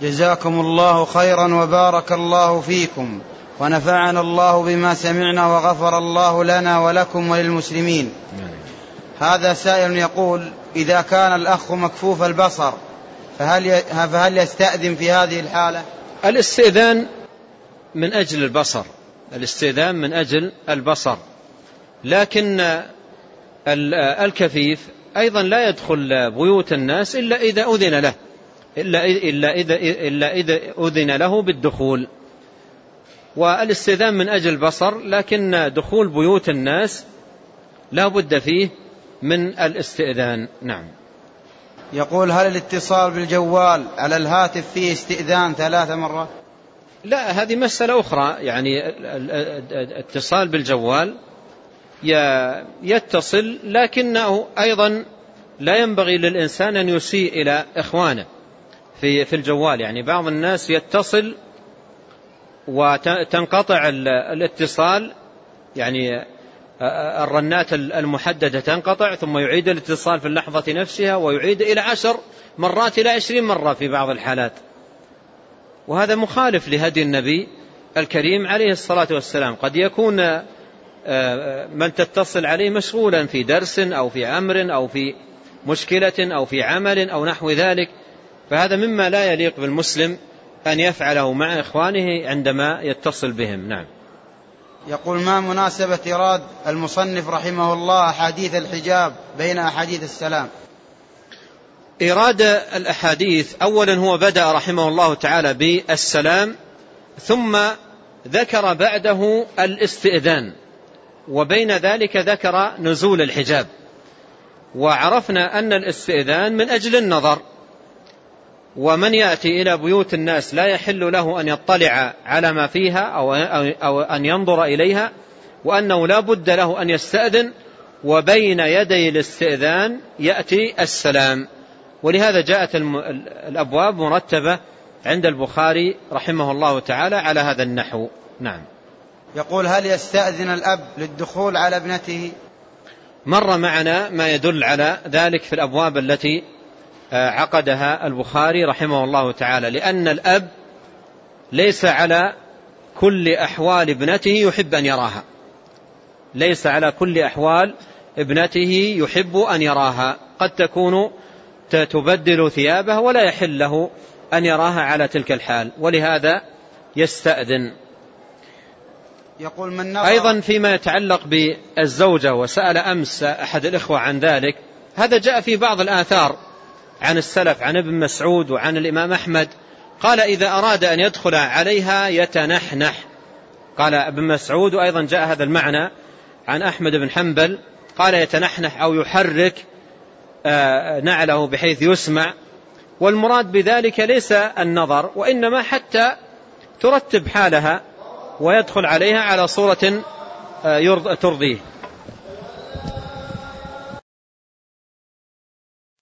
جزاكم الله خيرا وبارك الله فيكم ونفعنا الله بما سمعنا وغفر الله لنا ولكم وللمسلمين. هذا سائل يقول إذا كان الأخ مكفوف البصر فهل فهل يستأذن في هذه الحالة؟ الاستئذان من أجل البصر الاستئذان من أجل البصر. لكن الكفيف أيضا لا يدخل بيوت الناس إلا إذا أذن له. إلا إلا إذا إلا إذا أذن له بالدخول. والاستئذان من أجل البصر لكن دخول بيوت الناس لا بد فيه من الاستئذان. نعم. يقول هل الاتصال بالجوال على الهاتف فيه استئذان ثلاث مرات؟ لا هذه مسألة أخرى. يعني الاتصال بالجوال يتصل لكنه أيضا لا ينبغي للإنسان أن يسيء إلى إخوانه. في في الجوال. يعني بعض الناس يتصل وتنقطع الاتصال. يعني الرنات المحددة تنقطع ثم يعيد الاتصال في اللحظة نفسها ويعيد إلى عشر مرات إلى عشرين مرة في بعض الحالات. وهذا مخالف لهدي النبي الكريم عليه الصلاة والسلام. قد يكون من تتصل عليه مشغولا في درس أو في أمر أو في مشكلة أو في عمل أو نحو ذلك فهذا مما لا يليق بالمسلم أن يفعله مع إخوانه عندما يتصل بهم. نعم. يقول ما مناسبة إيراد المصنف رحمه الله أحاديث الحجاب بين أحاديث السلام؟ إيراد الأحاديث أولا هو بدأ رحمه الله تعالى بالسلام ثم ذكر بعده الاستئذان وبين ذلك ذكر نزول الحجاب. وعرفنا أن الاستئذان من أجل النظر. ومن يأتي إلى بيوت الناس لا يحل له أن يطلع على ما فيها أو أن ينظر إليها وأنه لا بد له أن يستأذن وبين يدي الاستئذان يأتي السلام. ولهذا جاءت الأبواب مرتبة عند البخاري رحمه الله تعالى على هذا النحو. نعم. يقول هل يستأذن الأب للدخول على ابنته؟ مر معنا ما يدل على ذلك في الأبواب التي عقدها البخاري رحمه الله تعالى لأن الأب ليس على كل أحوال ابنته يحب أن يراها. ليس على كل أحوال ابنته يحب أن يراها. قد تكون تبدل ثيابه ولا يحل له أن يراها على تلك الحال ولهذا يستأذن. يقول من نظر أيضا فيما يتعلق بالزوجة وسأل أمس أحد الإخوة عن ذلك هذا جاء في بعض الآثار. عن السلف عن ابن مسعود وعن الإمام أحمد قال إذا أراد أن يدخل عليها يتنحنح. قال ابن مسعود وأيضا جاء هذا المعنى عن أحمد بن حنبل قال يتنحنح أو يحرك نعله بحيث يسمع. والمراد بذلك ليس النظر وإنما حتى ترتب حالها ويدخل عليها على صورة ترضيه.